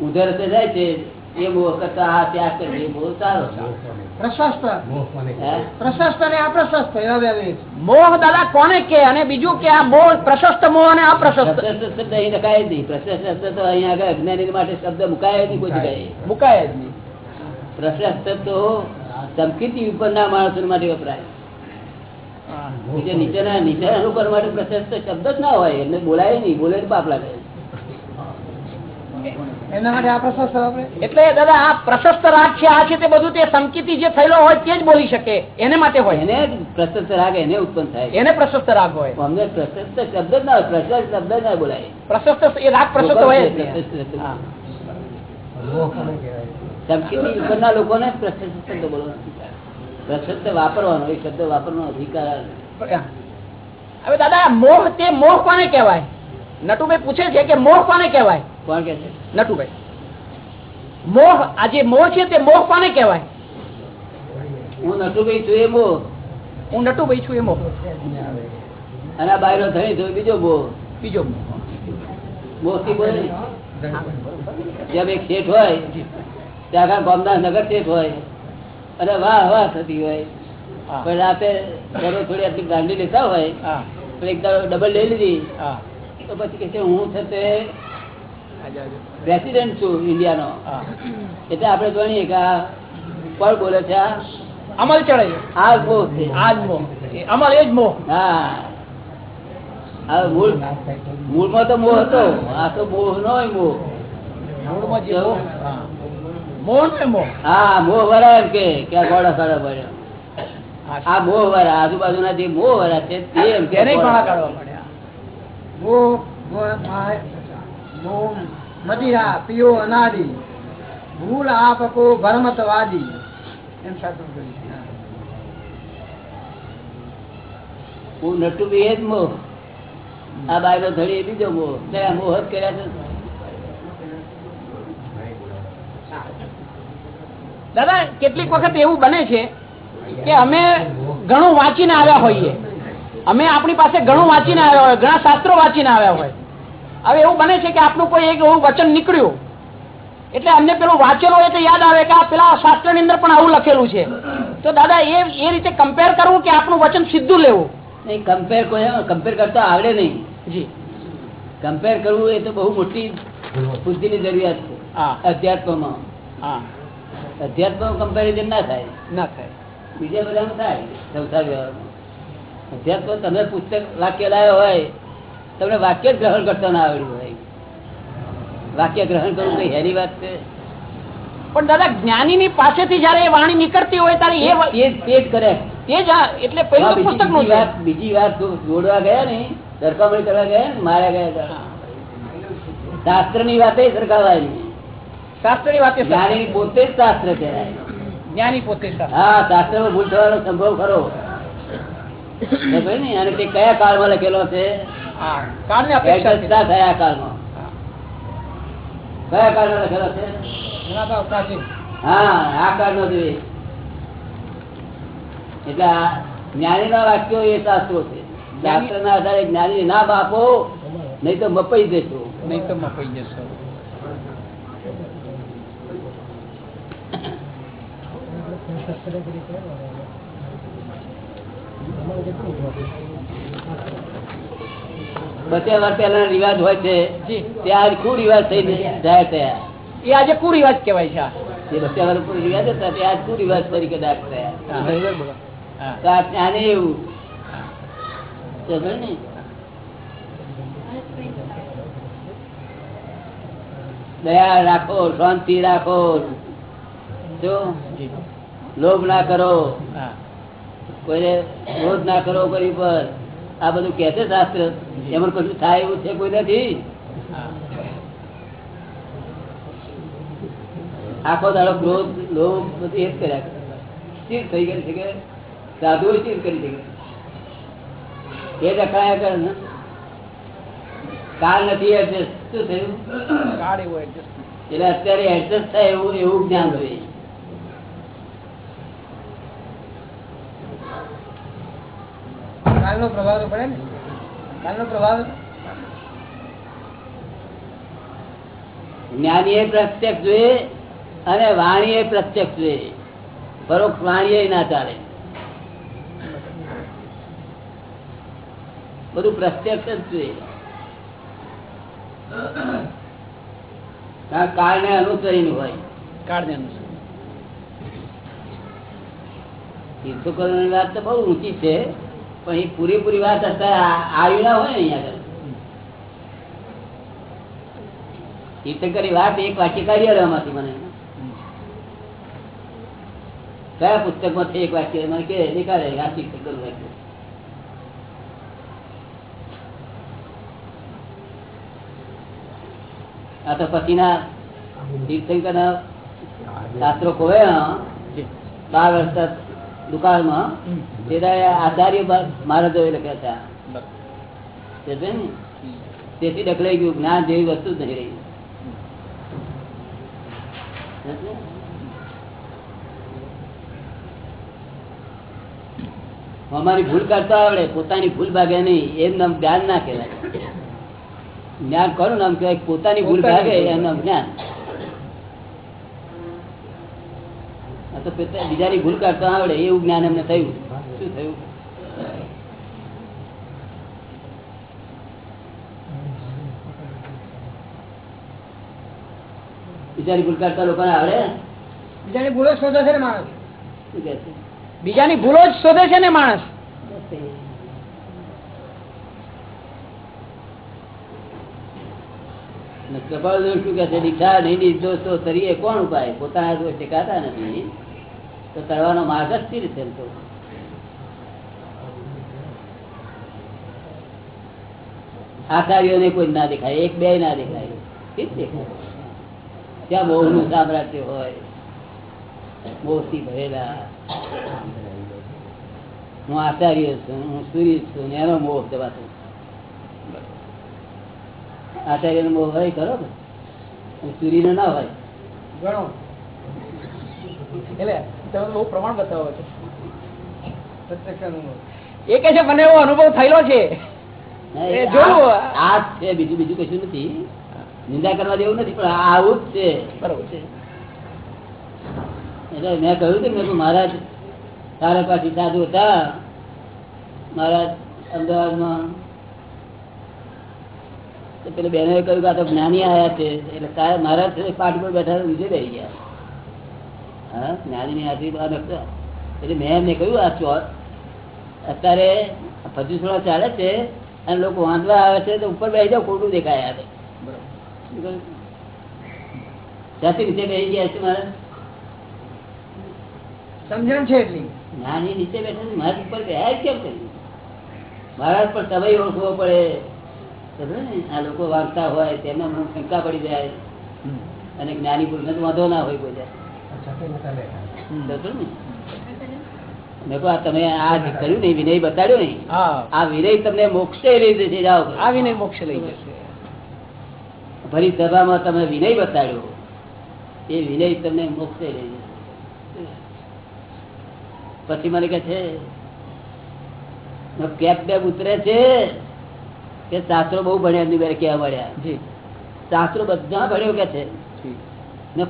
B: ઉધર જાય છે. એ મોહ કરતા આ ત્યાગ કરે છે મોહ સારો
H: પ્રશસ્ત. પ્રશસ્ત અને અપ્રશસ્ત એવા બે
G: મોહ દાદા કોને કે? અને બીજું કે આ મોહ પ્રશસ્ત મોહ અને અપ્રશસ્ત.
B: શબ્દ અહીં લખાય જ નહીં. પ્રશસ્ત તો અહીંયા આગળ અજ્ઞાની માટે શબ્દ મુકાય જ નહીં કોઈ જગ્યાએ.
G: મુકાય જ નહીં.
B: પ્રશસ્ત તો ધમકીથી ઉપરના માણસો માટે વપરાય. બીજા નીચેના નીચેના લોકો માટે પ્રશસ્ત શબ્દ જ ના હોય. એમને બોલાય નહીં બોલે પાપ લાગે.
H: એના માટે અપ્રશસ્ત વાપરે
G: એટલે દાદા આ પ્રશસ્ત રાગ છે આ છે તે બધું તે સંકેતી જે થયેલો હોય તે જ બોલી શકે. એને માટે હોય.
B: એને પ્રશસ્ત રાગ એને ઉત્પન્ન થાય
G: એને પ્રશસ્ત રાગ હોય.
B: અમને પ્રશસ્ત શબ્દ ના હોય પ્રશસ્ત શબ્દ ના બોલાય.
G: પ્રશસ્ત એ રાગ પ્રશસ્ત હોય જ નહીં.
B: પ્રશસ્ત
G: હા.
B: ધમકીથી ઉપરના લોકોને જ પ્રશસ્ત શબ્દ બોલવાનો પ્રશસ્ત વાપરવાનો એ શબ્દ વાપરવાનો અધિકાર
G: હવે દાદા મોહ તે મોહ કોને કહેવાય? નટુભાઈ પૂછે છે કે મોહ કોને કહેવાય?
B: કોણ કે છે
G: નટુભાઈ મોહ આ જે મોહ છે તે મોહ કોને કહેવાય?
B: હું નટુભાઈ છું એ મોહ.
G: હું નટુભાઈ છું એ મોહ.
B: અને આ બાયરો ધણી છું બીજો મોહ.
G: બીજો મોહ.
B: થી બોલે. જેમ એક શેઠ હોય ત્યાં આગળ ગામના નગર શેઠ હોય. અને વાહ વાહ થતી હોય. પણ રાતે દરરોજ થોડી આટલી ગાંડી લેતા હોય પણ એક ડબલ લઈ લીધી. તો પછી કે હું છે તે. પ્રેસિડેન્ટ છું ઇન્ડિયાનો. એટલે આપણે જાણીએ કે આ કોણ બોલે છે આ?
G: અમલ ચડે
B: આ મોહ છે.
G: આ જ મોહ અમલ એ જ મોહ.
B: હા. મૂળ મૂળમાં તો મોહ હતો. આ તો મોહ નો મોહ.
G: મૂળમાં જે મોહ. ને મોહ.
B: હા મોહ વરા એમ કે ગોળા સાડા પડ્યો. આ મોહ વરા આજુબાજુના જે મોહ વરા છે તે એમ કે
H: મોહ, મોહ, મદિરા પીઓ અનાદિ ભૂલ આપકો ભરમતવાદી. એમ સાચું કહ્યું
B: હું. નટુ બી એ જ મોહ આ બાયલો ધડી એ બીજો મોહ તે મોહ જ કર્યા છે.
G: દાદા કેટલીક વખત એવું બને છે કે અમે ઘણું વાંચીને આવ્યા હોઈએ. અમે આપણી પાસે ઘણું વાંચીને આવ્યા હોય ઘણા શાસ્ત્રો વાંચીને આવ્યા હોય. હવે એવું બને છે કે આપનું કોઈ એક એવું વચન નીકળ્યું. એટલે અમને પેલું વાંચેલું હોય તો યાદ આવે કે આ પેલા શાસ્ત્રની અંદર પણ આવું લખેલું છે. તો દાદા એ એ રીતે કમ્પેર કરવું કે આપણું વચન સીધું લેવું?
B: નહીં કમ્પેર કમ્પેર કરતા આવડે નહીં.
G: જી.
B: કમ્પેર કરવું એ તો બહુ મોટી બુદ્ધિની જરૂરિયાત છે. અધ્યાત્મમાં.
G: હા.
B: અધ્યાત્મ કમ્પેરિઝન ના થાય.
G: ના થાય.
B: બીજા બધામાં થાય. સંસાર વ્યવહારમાં. અધ્યાત્મ તમે પુસ્તક વાક્ય લાવ્યો હોય તમને વાક્ય જ ગ્રહણ કરતા ના આવડ્યું હોય વાક્ય ગ્રહણ કરવું કઈ હેરી વાત છે.
G: પણ દાદા જ્ઞાનીની પાસેથી જયારે એ વાણી નીકળતી હોય ત્યારે એ
B: જ કરે.
G: તે જ એટલે પહેલું
B: પુસ્તકનું વાત બીજી વાત જોડવા ગયા ને સરખામણી કરવા ગયા ને માર્યા ગયા શાસ્ત્રની વાત સરખાવાય
G: શાસ્ત્રની વાત
B: જ્ઞાની પોતે જ શાસ્ત્ર કહેવાય.
G: જ્ઞાની પોતે
B: હા શાસ્ત્ર. માં ભૂલ થવાનો સંભવ ખરો. ને? અને તે કયા કાળમાં લખેલો છે?
G: કાળની
B: કયા કાળમાં કયા કાળમાં લખેલો છે? હા આ કાળનો જોઈએ એટલે જ્ઞાની ના વાક્યો એ શાસ્ત્રો છે. શાસ્ત્ર ના આધારે જ્ઞાની ના બાપો નહીં તો મપાઈ દેશો
G: નહીં તો મપાઈ જશો.
B: બચે વાર પહેલા રિવાજ હોય છે
G: તે
B: ત્યાં કુ રિવાજ થઈ જાય થયા.
G: એ આજે કુરિવાજ કહેવાય છે આ.
B: જે બચ્ચા વાર રિવાજ હતા તે આજ કુ રિવાજ તરીકે દાખલ થયા. તો આ જ્ઞાને એવું. ને? દયા રાખો શાંતિ રાખો. જો લોભ ના કરો.
G: કોઈ
B: કોઈને ક્રોધ ના કરો કોઈ પર આ બધું કે છે શાસ્ત્ર? એમાં કશું થાય એવું છે કોઈ નથી? આખો દાડો ક્રોધ લોભ બધું એ જ કર્યા સ્થિર થઈ ગઈ છે કે સાધુ સ્થિર કરી શકે. એ જ અકળાયા કરે ને. કાલ નથી એડજસ્ટ શું થયું. એટલે અત્યારે એડજસ્ટ થાય એવું એવું જ્ઞાન જોઈએ
H: કાલનો પ્રભાવ તો પડે ને. કાલનો પ્રભાવ
B: જ્ઞાની એ પ્રત્યક્ષ જોઈએ અને વાણી એ પ્રત્યક્ષ જોઈએ. પરોક્ષ વાણી એ ના ચાલે. બધું પ્રત્યક્ષ જ જોઈએ. કારણ કાળને અનુસરીને હોય.
G: કાળને અનુસાર
B: તીર્થોકરોની વાત તો બહુ ઊંચી છે. પણ પૂરેપૂરી વાત અત્યારે આવી ના હોય અહીંયા આગળ. વાત એક વાક્ય કાઢી આલો મને. કયા પુસ્તકમાંથી એક વાક્ય મને કે દેખાડે આ તીર્થંકર વાક્ય. આ તો પછીના તીર્થંકર શાસ્ત્રો ખોવે બાર વર્ષ દુકાળમાં. આચાર્ય મારા જોઈ લખ્યા હતા. તેથી ડકલાઈ ગયું જ્ઞાન જેવી વસ્તુ જ નહીં રહી. અમારી ભૂલ કરતા આવડે પોતાની ભૂલ ભાગે નહીં એમ નામ જ્ઞાન ના કહેવાય. જ્ઞાન કરું નામ કહેવાય? પોતાની ભૂલ ભાગે એમ નામ જ્ઞાન. તો બીજાની ભૂલ કરતા આવડે એવું જ્ઞાન એમને થયું. શું થયું? બીજાની ભૂલ કરતા લોકોને આવડે?
H: બીજાની ભૂલો શોધે છે ને માણસ.
G: બીજાની ભૂલો જ શોધે છે ને માણસ.
B: કપાળ શું કે છે? દીક્ષા નહીં નિર્દોષ તરીકે કોણ ઉપાય? પોતાના દોષ ટેકાતા નથી. તો તરવાનો માર્ગ જ સ્થિર છે તો આચાર્યોને કોઈ ના દેખાય, એક બે ના દેખાય. ત્યાં બહુ નું સામ્રાજ્ય હોય મોહથી ભરેલા. હું આચાર્ય છું, હું સૂર્ય છું, ને એનો મોહ જવાતો આચાર્ય નો મોહ હોય ખરો ને? સૂર્ય ના હોય.
H: ગણો.
G: એટલે તમે બહુ પ્રમાણ બતાવો છો. એ કે છે મને એવો અનુભવ થયેલો છે.
B: આ છે બીજું બીજું કશું નથી. નિંદા કરવા જેવું નથી પણ આવું જ છે.
G: બરોબર છે.
B: એટલે મેં કહ્યું કે મેં મહારાજ તારા પાછી સાધુ હતા. મહારાજ અમદાવાદમાં. તો બહેનોએ બેને કહ્યું કે આ તો જ્ઞાની આયા છે. એટલે મહારાજ પાઠ પર બેઠા વિજય રહી ગયા. હા જ્ઞાની ની હાજરી બહાર નખતા. એટલે મેં એમને કહ્યું આ ચોર અત્યારે પચીસોળા ચાલે છે અને લોકો વાંધવા આવે છે તો ઉપર બેસી જાવ ખોટું દેખાય આવે ત્યાંથી નીચે બેસી ગયા છે મારે.
H: સમજણ છે એટલી?
B: નાની નીચે બેઠા છે મારા ઉપર બેહાય કેમ કરી? મારા પણ સમય ઓળખવો પડે. ને? આ લોકો વાંચતા હોય તેમને મને શંકા પડી જાય. અને જ્ઞાની પુરુષને વાંધો ના હોય કોઈ જાય આ તમે આ કર્યું ને વિનય બતાડ્યો ને આ વિનય તમને મોક્ષે લઈ જશે જાઓ
G: આવીને મોક્ષ લઈ જશે.
B: ફરી સભામાં તમે વિનય બતાડ્યો એ વિનય તમને મોક્ષે લઈ જશે. પછી મને કે છે કેપ બેપ ઉતરે છે કે શાસ્ત્રો બહુ ભણ્યા એમની બેરે કેવા મળ્યા. શાસ્ત્રો બધા ભણ્યો કે છે?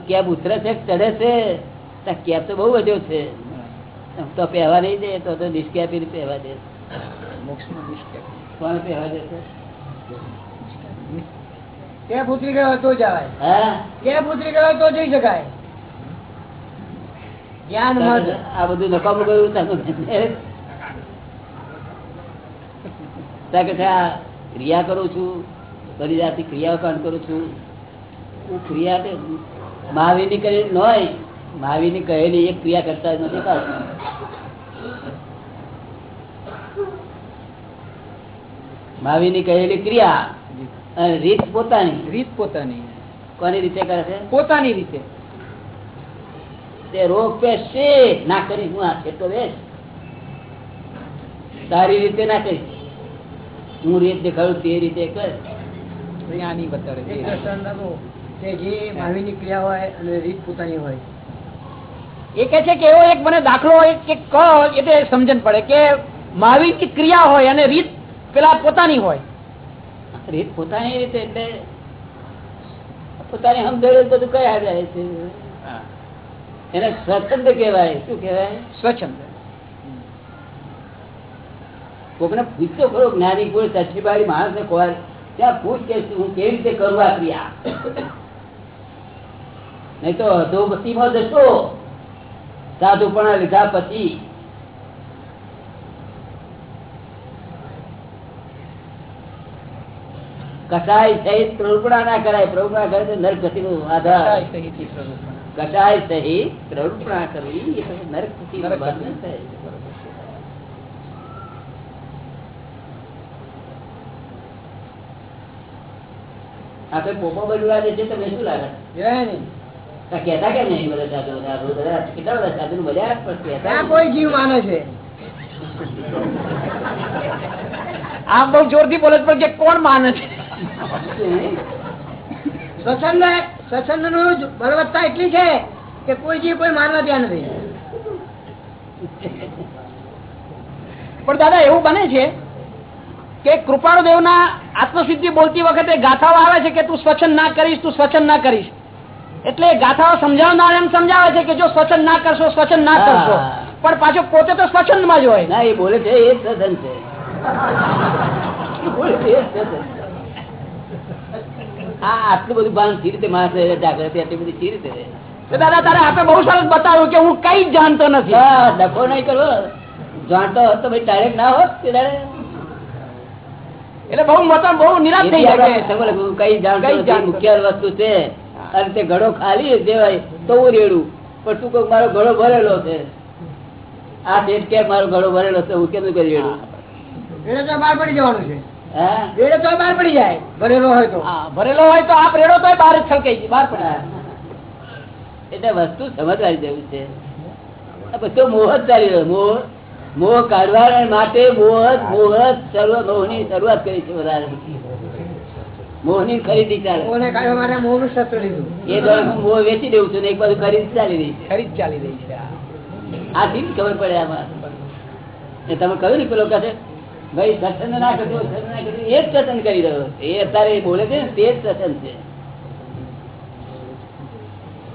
B: કેબ ઉતરે છે ચડે છે કેબ તો બહુ વધ્યો છે. તો પહેવા નહીં દે તો તો નિષ્કેપી પહેવા દે. કોણ પહેવા દે છે?
H: ઉતરી ગયો તો જવાય.
B: હા.
H: કેપ ઉતરી ગયો તો જઈ શકાય. જ્ઞાન
B: આ બધું નકામું ગયું તાનું. ત્યાં કે છે આ ક્રિયા કરું છું બધી જાતિ ક્રિયાઓ કાંડ કરું છું. હું ક્રિયા તે મહાવીરની કરેલી ન હોય મહાવીરની કહેલી એક ક્રિયા કરતા જ નથી મહાવીરની કહેલી ક્રિયા અને રીત પોતાની.
G: રીત પોતાની.
B: કોની રીતે કરે છે?
G: પોતાની રીતે.
B: તે રોગ પેશે ના કરી હું આ ખેતો વેશ તારી રીતે ના કરી. હું રીત દેખાડું તે રીતે કર.
G: જ્ઞાની બતાડે.
H: એક
G: છે
H: દ્રષ્ટાંત આપો કે જે મહાવીરની ક્રિયા હોય અને રીત પોતાની હોય.
G: એ કે છે કે એવો એક મને દાખલો એક એક કહો એટલે સમજણ પડે કે મહાવીરની ક્રિયા હોય અને રીત પેલા પોતાની હોય.
B: રીત પોતાની રીતે એટલે પોતાની સમજણ બધું કયા જાય છે? એને સ્વચ્છંદ કહેવાય. શું કહેવાય?
G: સ્વચ્છંદ.
B: કોકને પૂછતો ખરો જ્ઞાની પુરુષ સચીબારી માણસ ને ખોવાય ત્યાં પૂછ કે હું કેવી રીતે કરું આ ક્રિયા? નહીં તો અધોગતિમાં જશો. સાધુપણા લીધા પછી. કસાય સહિત પ્રવૃત્તા ના કરાય. પ્રવૃત્તા કરે તો નરક ગતિ નો આધાર. કસાય સહિત પ્રવૃત્તા કરવી એ ગતિ નો
G: નરક ગતિ.
B: બંધન થાય. આપણે પોપો બધું લાગે છે તમને શું લાગે? કહેતા કેમ નહીં? બધા સાધુ બધા બધા કેટલા બધા સાધુ નું પણ
H: કોઈ જીવ માને છે.
G: આમ બહુ જોરથી બોલે છે પણ કે કોણ માને છે?
B: નહીં.
H: સ્વચ્છંદ સ્વચ્છંદનું બળવત્તા એટલી છે કે કોઈ જીવ કોઈ માનવા ત્યાં નથી.
G: પણ દાદા એવું બને છે કે કૃપાળુ દેવના આત્મસિદ્ધિ બોલતી વખતે ગાથાઓ આવે છે કે તું સ્વચ્છંદ ના કરીશ તું સ્વચ્છંદ ના કરીશ. એટલે ગાથાઓ સમજાવનાર એમ સમજાવે છે કે જો સ્વચ્છંદ ના કરશો સ્વચ્છંદ ના કરશો. પણ પાછો પોતે તો સ્વચ્છંદમાં જ હોય.
B: ના એ બોલે છે એ સ્વચન છે. આટલું બધું ભાન સી રીતે માણસ જાગૃતિ આટલી બધી સી રીતે?
G: દાદા તારે આપે બહુ સરસ બતાવ્યું કે હું કઈ જાણતો નથી.
B: ડખો નહીં કરો જાણતો હોત તો ભાઈ ડાયરેક્ટ ના હોત કે
G: એટલે બહુ મતલબ બહુ નિરાશ થઈ જાય
B: આપણે કઈ જાણતો મુખ્ય વસ્તુ છે. અને તે ઘડો ખાલી દેવાય તો હું રેડું. પણ તું કોઈ મારો ઘડો ભરેલો છે. આ શેઠ કે મારો ઘડો ભરેલો છે હું કેમ કરી રેડું?
H: વેડે તો બહાર પડી જવાનું છે.
B: હા?
H: તો બહાર પડી જાય. ભરેલો હોય તો.
G: ભરેલો હોય તો આપ રેડો તો બહાર છલકાઈ બહાર પડે
B: એટલે વસ્તુ સમજવાની જેવું છે. બધો મોહ જ ચાલી રહ્યો મોહ. મોહ કાઢવા માટે મોહ મોહ શરૂઆત મોહની શરૂઆત કરી છે વધારે મોહની ખરીદી ચાલે.
H: મોહને કાઢવા માટે મોહનું શસ્ત્ર લીધું.
B: એ દર મોહ વેચી દઉં છું ને એક બાજુ ખરીદી ચાલી રહી છે.
G: ખરીદ ચાલી રહી છે આ.
B: થી ખબર પડે આમાં. તમે કહ્યું ને પેલો કહે ભાઈ સત્સંગ ના કરજો સત્સંગ ના કરજો. એ જ સત્સંગ કરી રહ્યો એ અત્યારે બોલે છે ને તે જ સત્સંગ છે.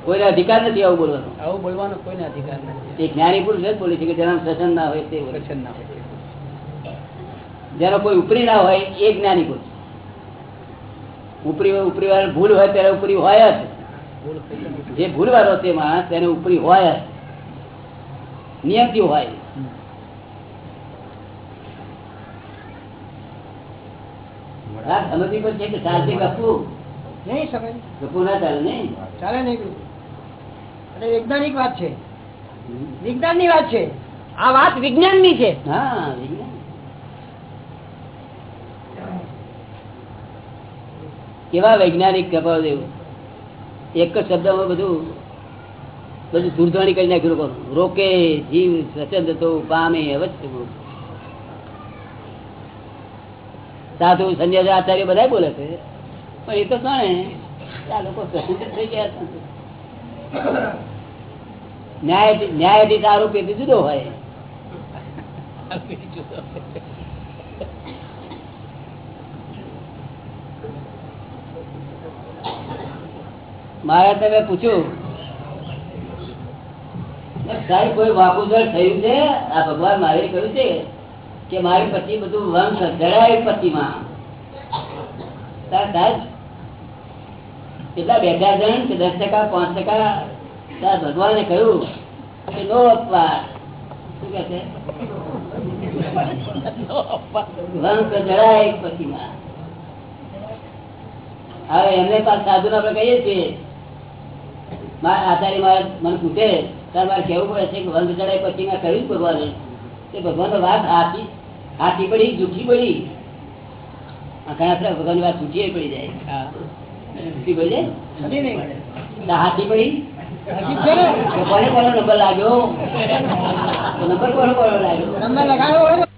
B: કોઈને અધિકાર નથી આવું બોલવાનો.
G: આવું બોલવાનો કોઈને અધિકાર નથી.
B: એ જ્ઞાની પુરુષ જ બોલે છે કે જેના સત્સંગ ના હોય તે બોલે.
G: ના હોય
B: જેનો કોઈ ઉપરી ના હોય એ જ્ઞાની પુરુષ. ઉપરી ઉપરી વાળા ભૂલ હોય ત્યારે ઉપરી હોય જ. જે ભૂલ વાળો છે માણસ તેને ઉપરી હોય જ. નિયમથી હોય. સમજવી પડશે કે ચાલતી ગપુ
H: નહીં સમજ
B: ગપુ ના ચાલે નહીં?
H: ચાલે નહીં. વૈજ્ઞાનિક વાત છે. વિજ્ઞાનની વાત છે.
G: આ વાત વિજ્ઞાનની છે.
B: હા વિજ્ઞાન. કેવા વૈજ્ઞાનિક પ્રભાવ દેવું એક જ શબ્દમાં બધું બધું ધૂળધણી કરી નાખ્યું રોકે જીવ સ્વચ્છંદ તો પામે, અવશ્ય સાધુ સંન્યાસી આચાર્ય બધા બોલે છે, પણ એ તો જાણે આ લોકો સ્વતંત્ર થઈ ગયા ન્યાયાધીશ આરોપી જુદો હોય. મારા તમે પૂછ્યું સાહેબ, કોઈ વાકુદર થયું છે? આ ભગવાન મારે કહ્યું છે કે મારી પતિ બધું વંશ જડાય પતિમાં. સાહેબ, કેટલા બે ચાર જણ કે દસ ટકા, પાંચ ટકા? તાર ભગવાને કહ્યું કે નો અપવાદ. શું કે છે? વંશ જડાય પતિમાં. હવે એમને પાસે સાધુ આપણે કહીએ છીએ આચાર્ય મારે મને પૂછે ત્યારે મારે કહેવું પડે છે કે વંધ ચડાય પછી મેં કહ્યું ભગવાને કે ભગવાન વાત હાથી હાથી પડી જૂઠી પડી. ઘણા ખરા ભગવાનની વાત જૂઠી પડી જાય. જૂઠી પડી જાય. તો હાથી પડી? તો કોને કોનો નંબર લાગ્યો? નંબર કોનો કોનો લાગ્યો?
H: નંબર ને?